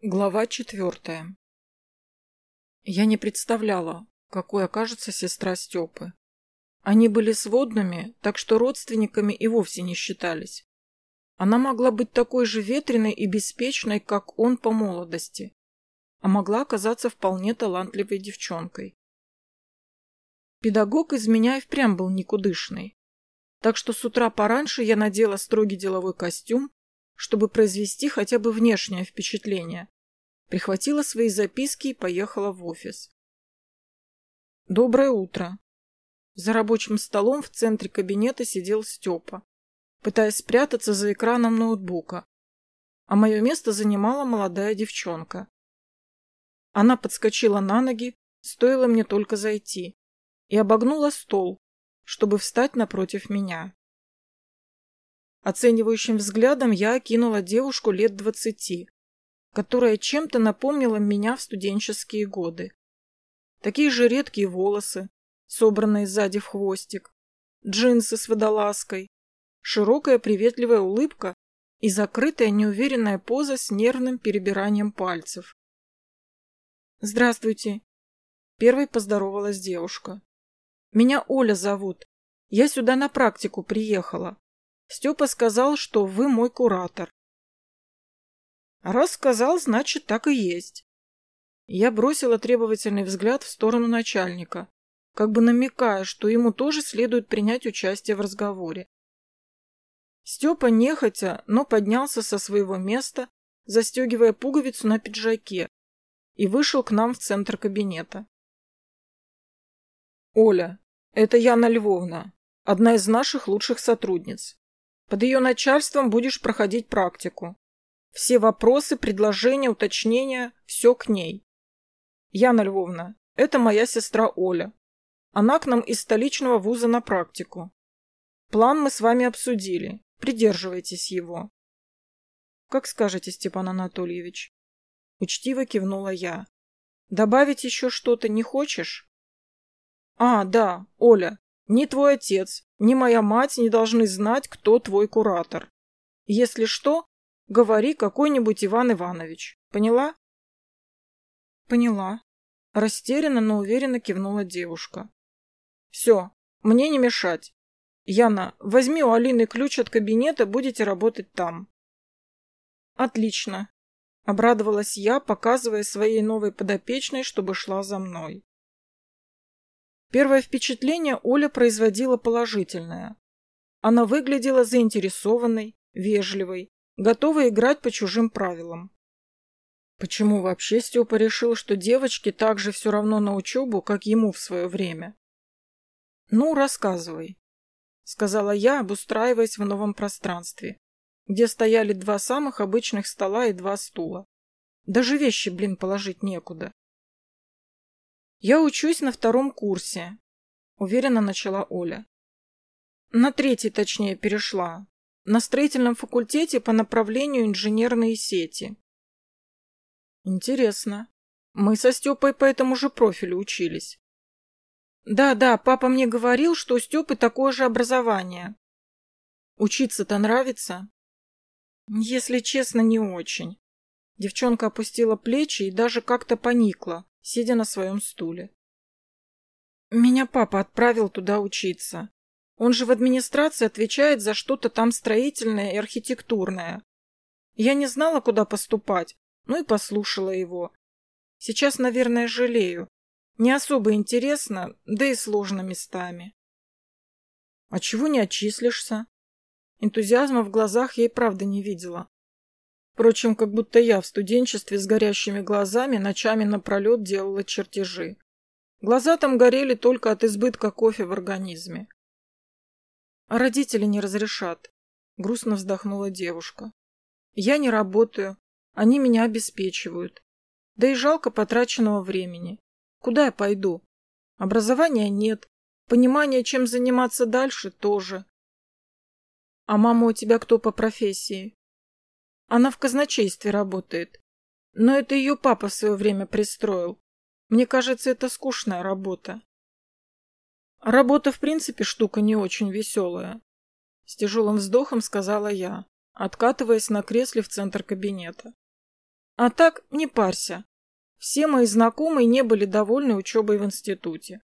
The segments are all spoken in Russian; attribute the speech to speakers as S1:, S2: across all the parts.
S1: Глава четвертая. Я не представляла, какой окажется сестра Степы. Они были сводными, так что родственниками и вовсе не считались. Она могла быть такой же ветреной и беспечной, как он по молодости, а могла оказаться вполне талантливой девчонкой. Педагог из меня и впрямь был никудышный, так что с утра пораньше я надела строгий деловой костюм, чтобы произвести хотя бы внешнее впечатление. Прихватила свои записки и поехала в офис. Доброе утро. За рабочим столом в центре кабинета сидел Степа, пытаясь спрятаться за экраном ноутбука, а мое место занимала молодая девчонка. Она подскочила на ноги, стоило мне только зайти, и обогнула стол, чтобы встать напротив меня. Оценивающим взглядом я окинула девушку лет двадцати, которая чем-то напомнила меня в студенческие годы. Такие же редкие волосы, собранные сзади в хвостик, джинсы с водолазкой, широкая приветливая улыбка и закрытая неуверенная поза с нервным перебиранием пальцев. «Здравствуйте!» Первой поздоровалась девушка. «Меня Оля зовут. Я сюда на практику приехала. Степа сказал, что вы мой куратор. Раз сказал, значит, так и есть. Я бросила требовательный взгляд в сторону начальника, как бы намекая, что ему тоже следует принять участие в разговоре. Степа нехотя, но поднялся со своего места, застегивая пуговицу на пиджаке, и вышел к нам в центр кабинета. «Оля, это Яна Львовна, одна из наших лучших сотрудниц. Под ее начальством будешь проходить практику. Все вопросы, предложения, уточнения – все к ней. Яна Львовна, это моя сестра Оля. Она к нам из столичного вуза на практику. План мы с вами обсудили. Придерживайтесь его. Как скажете, Степан Анатольевич. Учтиво кивнула я. Добавить еще что-то не хочешь? А, да, Оля, ни твой отец, ни моя мать не должны знать, кто твой куратор. Если что, говори какой-нибудь Иван Иванович. Поняла? Поняла. Растерянно, но уверенно кивнула девушка. Все, мне не мешать. Яна, возьми у Алины ключ от кабинета, будете работать там. Отлично. Обрадовалась я, показывая своей новой подопечной, чтобы шла за мной. Первое впечатление Оля производила положительное. Она выглядела заинтересованной, вежливой, готовой играть по чужим правилам. Почему вообще Степа решил, что девочке так же все равно на учебу, как ему в свое время? «Ну, рассказывай», — сказала я, обустраиваясь в новом пространстве, где стояли два самых обычных стола и два стула. Даже вещи, блин, положить некуда. «Я учусь на втором курсе», — уверенно начала Оля. «На третий, точнее, перешла. На строительном факультете по направлению инженерные сети». «Интересно. Мы со Степой по этому же профилю учились». «Да-да, папа мне говорил, что у Степы такое же образование». «Учиться-то нравится?» «Если честно, не очень». Девчонка опустила плечи и даже как-то поникла, сидя на своем стуле. Меня папа отправил туда учиться. Он же в администрации отвечает за что-то там строительное и архитектурное. Я не знала, куда поступать, ну и послушала его. Сейчас, наверное, жалею. Не особо интересно, да и сложно местами. А чего не отчислишься? Энтузиазма в глазах я и правда не видела. Впрочем, как будто я в студенчестве с горящими глазами ночами напролет делала чертежи. Глаза там горели только от избытка кофе в организме. А родители не разрешат. Грустно вздохнула девушка. Я не работаю. Они меня обеспечивают. Да и жалко потраченного времени. Куда я пойду? Образования нет. Понимания, чем заниматься дальше, тоже. А мама у тебя кто по профессии? Она в казначействе работает. Но это ее папа в свое время пристроил. Мне кажется, это скучная работа. Работа, в принципе, штука не очень веселая. С тяжелым вздохом сказала я, откатываясь на кресле в центр кабинета. А так, не парься. Все мои знакомые не были довольны учебой в институте.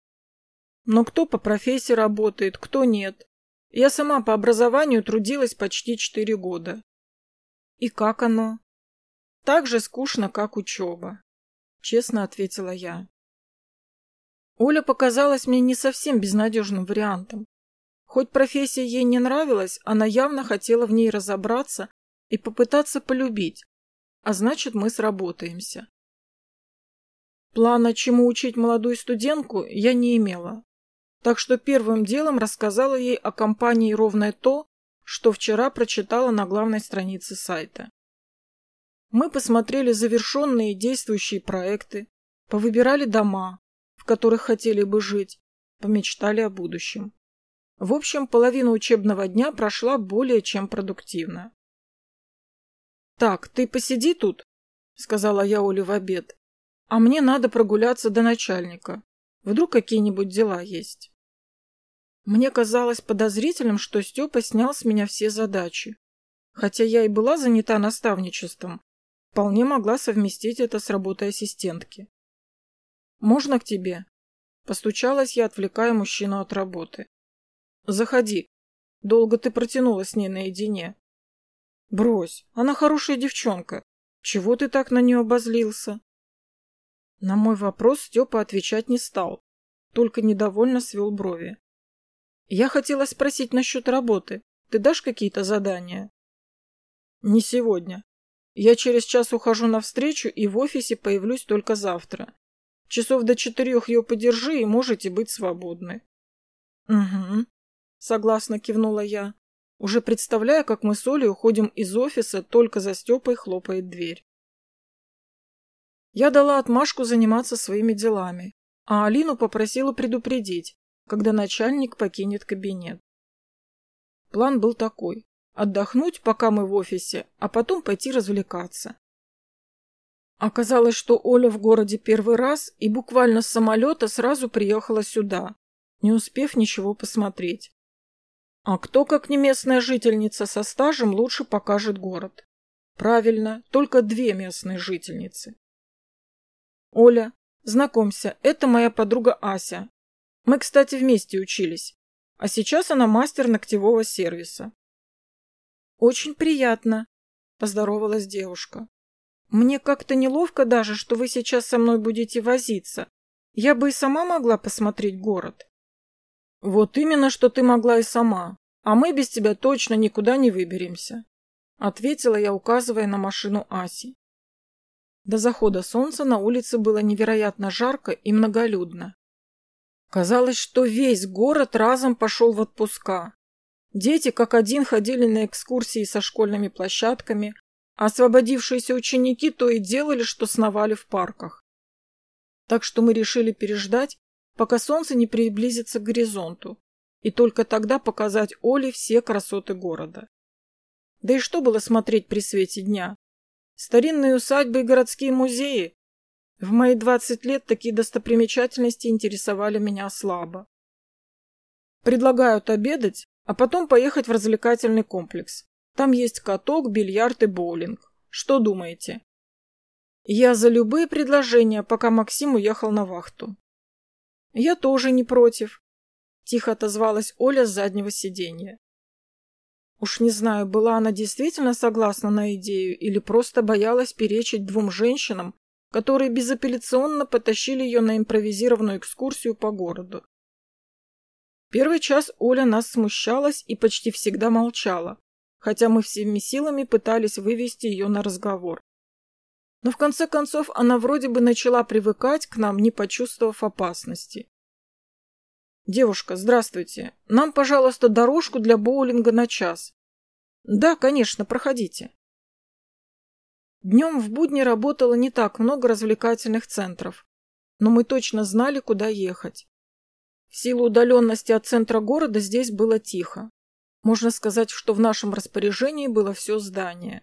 S1: Но кто по профессии работает, кто нет. Я сама по образованию трудилась почти четыре года. И как оно? Так же скучно, как учеба. Честно ответила я. Оля показалась мне не совсем безнадежным вариантом. Хоть профессия ей не нравилась, она явно хотела в ней разобраться и попытаться полюбить, а значит, мы сработаемся. Плана, чему учить молодую студентку, я не имела. Так что первым делом рассказала ей о компании ровно то, что вчера прочитала на главной странице сайта. Мы посмотрели завершенные действующие проекты, повыбирали дома, в которых хотели бы жить, помечтали о будущем. В общем, половина учебного дня прошла более чем продуктивно. «Так, ты посиди тут», — сказала я Оле в обед, «а мне надо прогуляться до начальника. Вдруг какие-нибудь дела есть». Мне казалось подозрительным, что Степа снял с меня все задачи. Хотя я и была занята наставничеством, Вполне могла совместить это с работой ассистентки. «Можно к тебе?» Постучалась я, отвлекая мужчину от работы. «Заходи. Долго ты протянула с ней наедине». «Брось, она хорошая девчонка. Чего ты так на нее обозлился?» На мой вопрос Степа отвечать не стал, только недовольно свел брови. «Я хотела спросить насчет работы. Ты дашь какие-то задания?» «Не сегодня. Я через час ухожу навстречу и в офисе появлюсь только завтра. Часов до четырех ее подержи и можете быть свободны. Угу. Согласно кивнула я, уже представляя, как мы с Олей уходим из офиса, только за Степой хлопает дверь. Я дала отмашку заниматься своими делами, а Алину попросила предупредить, когда начальник покинет кабинет. План был такой. Отдохнуть, пока мы в офисе, а потом пойти развлекаться. Оказалось, что Оля в городе первый раз и буквально с самолета сразу приехала сюда, не успев ничего посмотреть. А кто, как не местная жительница со стажем, лучше покажет город? Правильно, только две местные жительницы. Оля, знакомься, это моя подруга Ася. Мы, кстати, вместе учились. А сейчас она мастер ногтевого сервиса. «Очень приятно», — поздоровалась девушка. «Мне как-то неловко даже, что вы сейчас со мной будете возиться. Я бы и сама могла посмотреть город». «Вот именно, что ты могла и сама, а мы без тебя точно никуда не выберемся», — ответила я, указывая на машину Аси. До захода солнца на улице было невероятно жарко и многолюдно. Казалось, что весь город разом пошел в отпуска. Дети как один ходили на экскурсии со школьными площадками, а освободившиеся ученики то и делали, что сновали в парках. Так что мы решили переждать, пока солнце не приблизится к горизонту, и только тогда показать Оле все красоты города. Да и что было смотреть при свете дня? Старинные усадьбы и городские музеи? В мои двадцать лет такие достопримечательности интересовали меня слабо. Предлагают обедать, а потом поехать в развлекательный комплекс. Там есть каток, бильярд и боулинг. Что думаете? Я за любые предложения, пока Максим уехал на вахту. Я тоже не против. Тихо отозвалась Оля с заднего сиденья. Уж не знаю, была она действительно согласна на идею или просто боялась перечить двум женщинам, которые безапелляционно потащили ее на импровизированную экскурсию по городу. Первый час Оля нас смущалась и почти всегда молчала, хотя мы всеми силами пытались вывести ее на разговор. Но в конце концов она вроде бы начала привыкать к нам, не почувствовав опасности. «Девушка, здравствуйте. Нам, пожалуйста, дорожку для боулинга на час». «Да, конечно, проходите». Днем в будни работало не так много развлекательных центров, но мы точно знали, куда ехать. В силу удаленности от центра города здесь было тихо. Можно сказать, что в нашем распоряжении было все здание.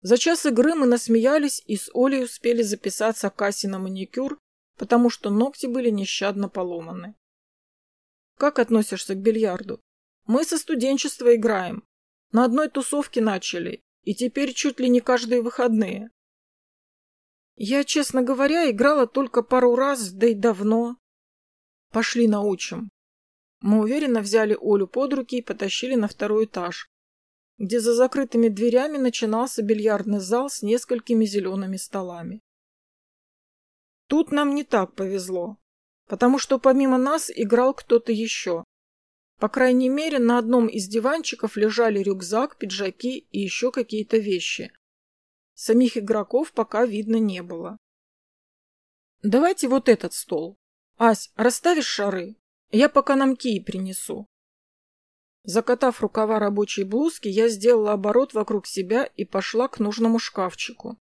S1: За час игры мы насмеялись и с Олей успели записаться к Асе на маникюр, потому что ногти были нещадно поломаны. Как относишься к бильярду? Мы со студенчества играем. На одной тусовке начали, и теперь чуть ли не каждые выходные. Я, честно говоря, играла только пару раз, да и давно. Пошли научим. Мы уверенно взяли Олю под руки и потащили на второй этаж, где за закрытыми дверями начинался бильярдный зал с несколькими зелеными столами. Тут нам не так повезло, потому что помимо нас играл кто-то еще. По крайней мере, на одном из диванчиков лежали рюкзак, пиджаки и еще какие-то вещи. Самих игроков пока видно не было. Давайте вот этот стол. Ась, расставишь шары? Я пока нам кии принесу. Закатав рукава рабочей блузки, я сделала оборот вокруг себя и пошла к нужному шкафчику.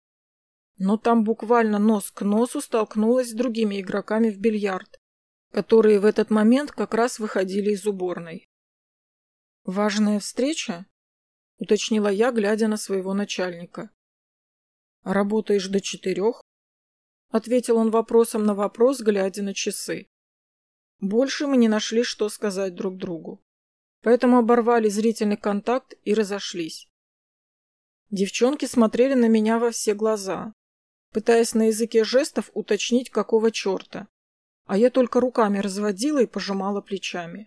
S1: Но там буквально нос к носу столкнулась с другими игроками в бильярд которые в этот момент как раз выходили из уборной. «Важная встреча?» — уточнила я, глядя на своего начальника. «Работаешь до четырех?» — ответил он вопросом на вопрос, глядя на часы. Больше мы не нашли, что сказать друг другу. Поэтому оборвали зрительный контакт и разошлись. Девчонки смотрели на меня во все глаза, пытаясь на языке жестов уточнить, какого черта а я только руками разводила и пожимала плечами.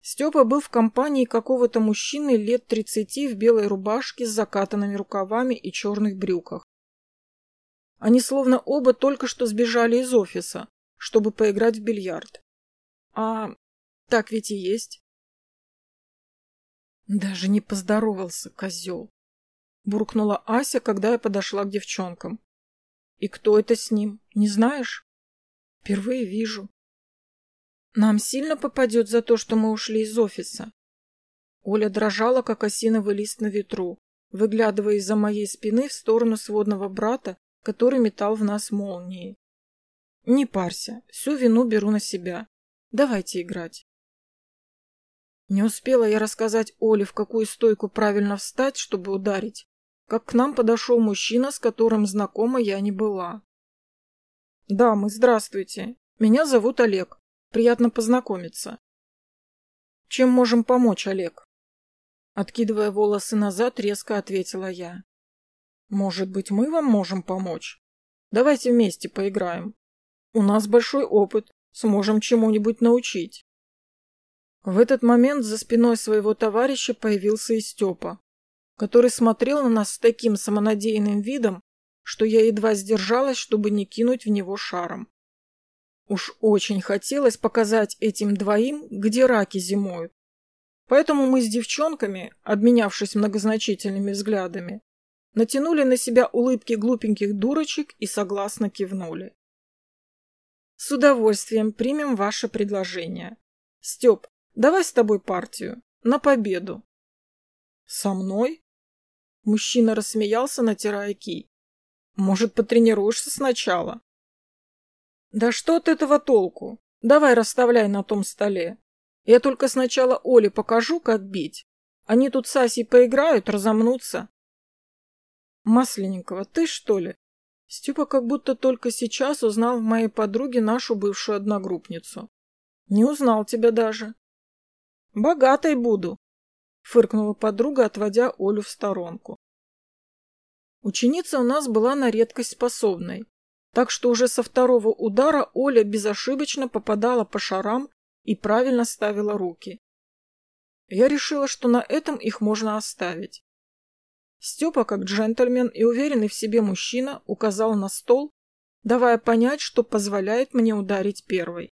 S1: Степа был в компании какого-то мужчины лет тридцати в белой рубашке с закатанными рукавами и черных брюках. Они словно оба только что сбежали из офиса, чтобы поиграть в бильярд. А так ведь и есть. Даже не поздоровался, козел. Буркнула Ася, когда я подошла к девчонкам. И кто это с ним, не знаешь? Впервые вижу. Нам сильно попадет за то, что мы ушли из офиса. Оля дрожала, как осиновый лист на ветру, выглядывая из-за моей спины в сторону сводного брата, который метал в нас молнии. Не парься, всю вину беру на себя. Давайте играть. Не успела я рассказать Оле, в какую стойку правильно встать, чтобы ударить, как к нам подошел мужчина, с которым знакома я не была. «Дамы, здравствуйте. Меня зовут Олег. Приятно познакомиться». «Чем можем помочь, Олег?» Откидывая волосы назад, резко ответила я. «Может быть, мы вам можем помочь? Давайте вместе поиграем. У нас большой опыт, сможем чему-нибудь научить». В этот момент за спиной своего товарища появился и Степа, который смотрел на нас с таким самонадеянным видом, что я едва сдержалась, чтобы не кинуть в него шаром. Уж очень хотелось показать этим двоим, где раки зимуют. Поэтому мы с девчонками, обменявшись многозначительными взглядами, натянули на себя улыбки глупеньких дурочек и согласно кивнули. С удовольствием примем ваше предложение. Степ, давай с тобой партию. На победу. Со мной? Мужчина рассмеялся, натирая кий. Может, потренируешься сначала? Да что от этого толку? Давай расставляй на том столе. Я только сначала Оле покажу, как бить. Они тут с Асей поиграют, разомнутся. Масленникова, ты что ли? Степа как будто только сейчас узнал в моей подруге нашу бывшую одногруппницу. Не узнал тебя даже. Богатой буду, фыркнула подруга, отводя Олю в сторонку. Ученица у нас была на редкость способной, так что уже со второго удара Оля безошибочно попадала по шарам и правильно ставила руки. Я решила, что на этом их можно оставить. Степа, как джентльмен и уверенный в себе мужчина, указал на стол, давая понять, что позволяет мне ударить первой.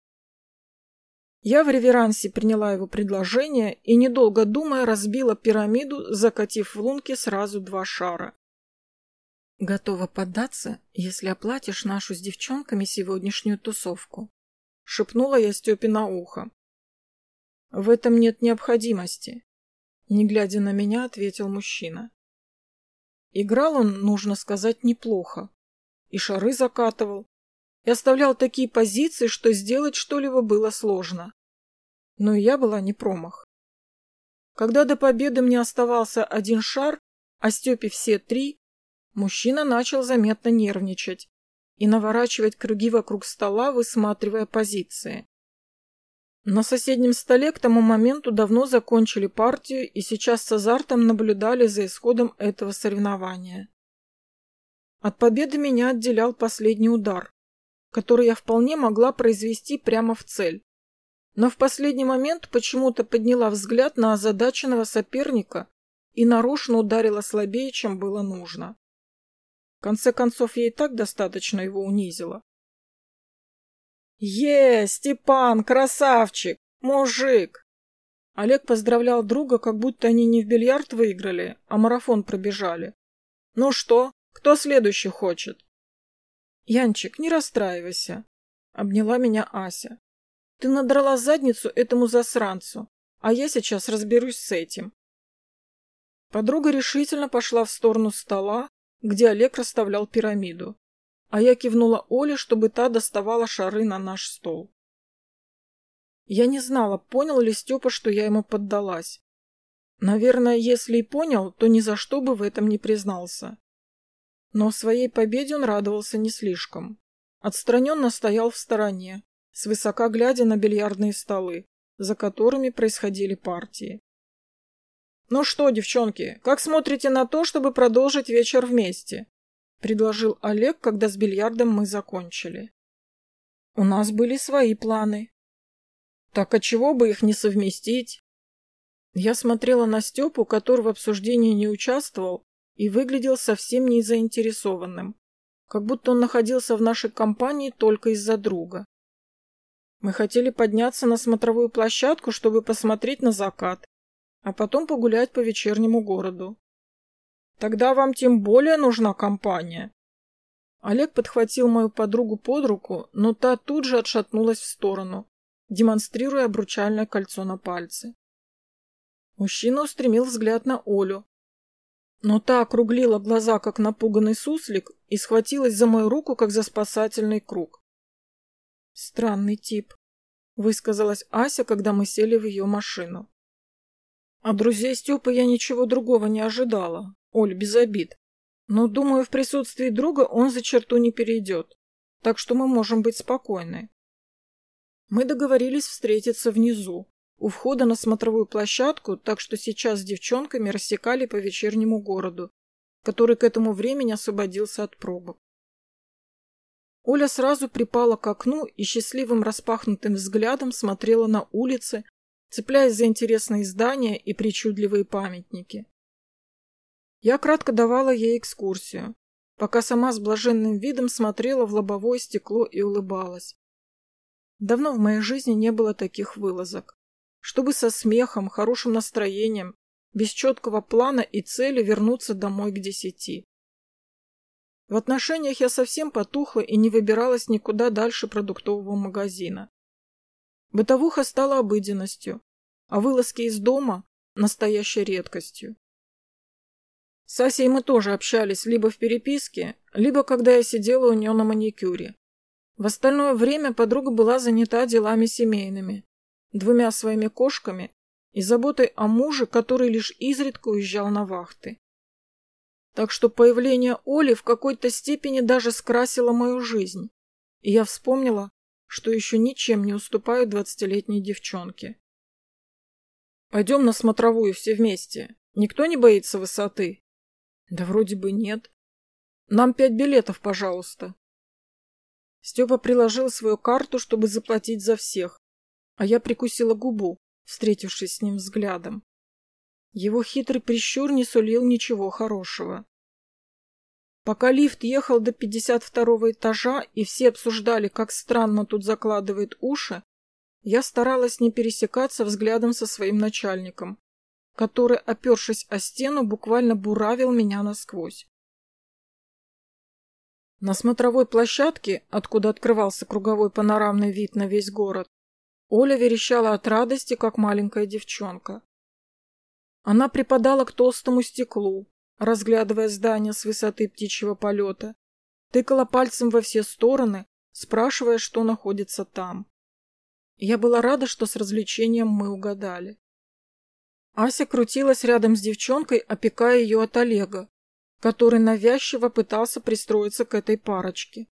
S1: Я в реверансе приняла его предложение и, недолго думая, разбила пирамиду, закатив в лунки сразу два шара. Готова поддаться, если оплатишь нашу с девчонками сегодняшнюю тусовку. Шепнула я Степе на ухо. В этом нет необходимости. Не глядя на меня, ответил мужчина. Играл он, нужно сказать, неплохо. И шары закатывал. И оставлял такие позиции, что сделать что-либо было сложно. Но и я была не промах. Когда до победы мне оставался один шар, а Степе все три, Мужчина начал заметно нервничать и наворачивать круги вокруг стола, высматривая позиции. На соседнем столе к тому моменту давно закончили партию и сейчас с азартом наблюдали за исходом этого соревнования. От победы меня отделял последний удар, который я вполне могла произвести прямо в цель. Но в последний момент почему-то подняла взгляд на озадаченного соперника и нарочно ударила слабее, чем было нужно. Конце концов, и так достаточно его унизила. «Е, Степан, красавчик! Мужик!» Олег поздравлял друга, как будто они не в бильярд выиграли, а марафон пробежали. «Ну что, кто следующий хочет?» «Янчик, не расстраивайся», — обняла меня Ася. «Ты надрала задницу этому засранцу, а я сейчас разберусь с этим». Подруга решительно пошла в сторону стола, где Олег расставлял пирамиду а я кивнула Оле, чтобы та доставала шары на наш стол. Я не знала, понял ли Степа, что я ему поддалась. Наверное, если и понял, то ни за что бы в этом не признался. Но своей победе он радовался не слишком. Отстраненно стоял в стороне, свысока глядя на бильярдные столы, за которыми происходили партии. «Ну что, девчонки, как смотрите на то, чтобы продолжить вечер вместе?» предложил Олег, когда с бильярдом мы закончили. У нас были свои планы. Так а чего бы их не совместить? Я смотрела на Степу, который в обсуждении не участвовал и выглядел совсем не заинтересованным, как будто он находился в нашей компании только из-за друга. Мы хотели подняться на смотровую площадку, чтобы посмотреть на закат, а потом погулять по вечернему городу. Тогда вам тем более нужна компания. Олег подхватил мою подругу под руку, но та тут же отшатнулась в сторону, демонстрируя обручальное кольцо на пальце. Мужчина устремил взгляд на Олю. Но та округлила глаза, как напуганный суслик, и схватилась за мою руку, как за спасательный круг. «Странный тип», — высказалась Ася, когда мы сели в ее машину. От друзей Степы я ничего другого не ожидала. Оль, без обид. Но, думаю, в присутствии друга он за черту не перейдет. Так что мы можем быть спокойны. Мы договорились встретиться внизу, у входа на смотровую площадку, так что сейчас с девчонками рассекали по вечернему городу, который к этому времени освободился от пробок. Оля сразу припала к окну и счастливым распахнутым взглядом смотрела на улицы, цепляясь за интересные здания и причудливые памятники. Я кратко давала ей экскурсию, пока сама с блаженным видом смотрела в лобовое стекло и улыбалась. Давно в моей жизни не было таких вылазок. Чтобы со смехом, хорошим настроением, без четкого плана и цели вернуться домой к десяти. В отношениях я совсем потухла и не выбиралась никуда дальше продуктового магазина. Бытовуха стала обыденностью, а вылазки из дома – настоящей редкостью. С Асей мы тоже общались либо в переписке, либо когда я сидела у нее на маникюре. В остальное время подруга была занята делами семейными, двумя своими кошками и заботой о муже, который лишь изредка уезжал на вахты. Так что появление Оли в какой-то степени даже скрасило мою жизнь, и я вспомнила, что еще ничем не уступаю двадцатилетней девчонке. «Пойдем на смотровую все вместе. Никто не боится высоты?» Да вроде бы нет. Нам пять билетов, пожалуйста. Степа приложил свою карту, чтобы заплатить за всех, а я прикусила губу, встретившись с ним взглядом. Его хитрый прищур не сулил ничего хорошего. Пока лифт ехал до 52 этажа и все обсуждали, как странно тут закладывает уши, я старалась не пересекаться взглядом со своим начальником, который, опершись о стену, буквально буравил меня насквозь. На смотровой площадке, откуда открывался круговой панорамный вид на весь город, Оля верещала от радости, как маленькая девчонка. Она припадала к толстому стеклу, разглядывая здание с высоты птичьего полета, тыкала пальцем во все стороны, спрашивая, что находится там. Я была рада, что с развлечением мы угадали. Ася крутилась рядом с девчонкой, опекая ее от Олега, который навязчиво пытался пристроиться к этой парочке.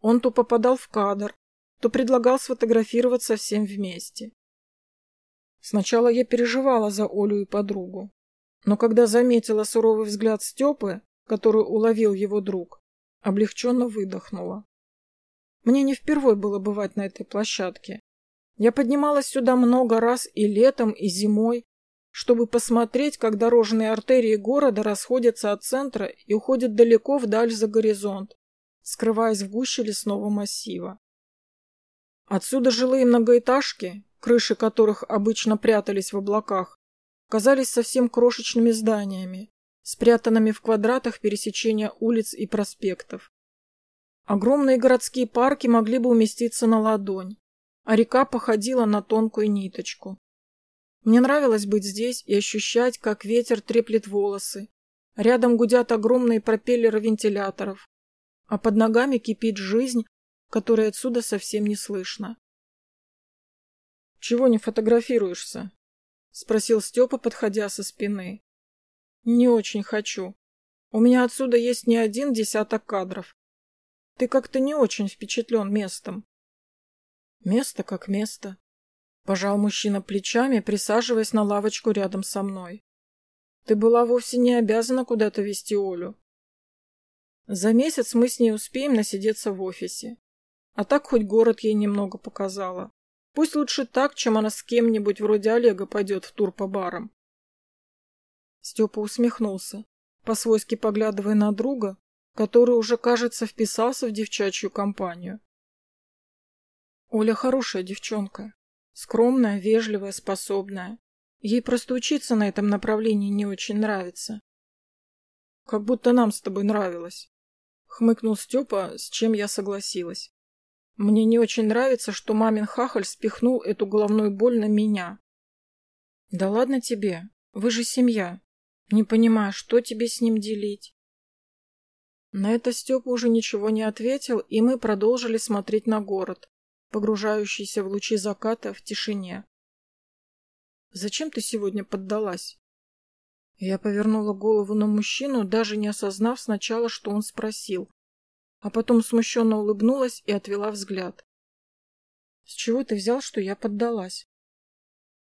S1: Он то попадал в кадр, то предлагал сфотографироваться всем вместе. Сначала я переживала за Олю и подругу, но когда заметила суровый взгляд Степы, который уловил его друг, Облегченно выдохнула. Мне не впервой было бывать на этой площадке. Я поднималась сюда много раз и летом, и зимой, чтобы посмотреть, как дорожные артерии города расходятся от центра и уходят далеко вдаль за горизонт, скрываясь в гуще лесного массива. Отсюда жилые многоэтажки, крыши которых обычно прятались в облаках, казались совсем крошечными зданиями, спрятанными в квадратах пересечения улиц и проспектов. Огромные городские парки могли бы уместиться на ладонь, а река походила на тонкую ниточку. Мне нравилось быть здесь и ощущать, как ветер треплет волосы. Рядом гудят огромные пропеллеры вентиляторов, а под ногами кипит жизнь, которой отсюда совсем не слышно. «Чего не фотографируешься?» — спросил Степа, подходя со спины. «Не очень хочу. У меня отсюда есть не один десяток кадров. Ты как-то не очень впечатлен местом». «Место как место», — пожал мужчина плечами, присаживаясь на лавочку рядом со мной. «Ты была вовсе не обязана куда-то вести Олю. За месяц мы с ней успеем насидеться в офисе. А так хоть город ей немного показала. Пусть лучше так, чем она с кем-нибудь вроде Олега пойдет в тур по барам. Степа усмехнулся, по-свойски поглядывая на друга, который уже, кажется, вписался в девчачью компанию. Оля хорошая девчонка. Скромная, вежливая, способная. Ей просто учиться на этом направлении не очень нравится. Как будто нам с тобой нравилось. Хмыкнул Степа, с чем я согласилась. Мне не очень нравится, что мамин хахаль спихнул эту головную боль на меня. Да ладно тебе, вы же семья. Не понимаю, что тебе с ним делить. На это Степа уже ничего не ответил, и мы продолжили смотреть на город, погружающийся в лучи заката в тишине. «Зачем ты сегодня поддалась?» Я повернула голову на мужчину, даже не осознав сначала, что он спросил, а потом смущенно улыбнулась и отвела взгляд. «С чего ты взял, что я поддалась?»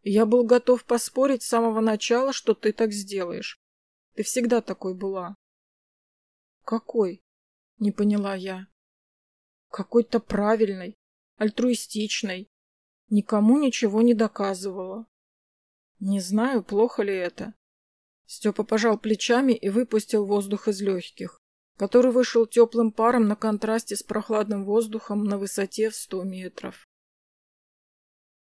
S1: Я был готов поспорить с самого начала, что ты так сделаешь. Ты всегда такой была. Какой? Не поняла я. Какой-то правильной, альтруистичной. Никому ничего не доказывала. Не знаю, плохо ли это. Степа пожал плечами и выпустил воздух из легких, который вышел теплым паром на контрасте с прохладным воздухом на высоте в сто метров.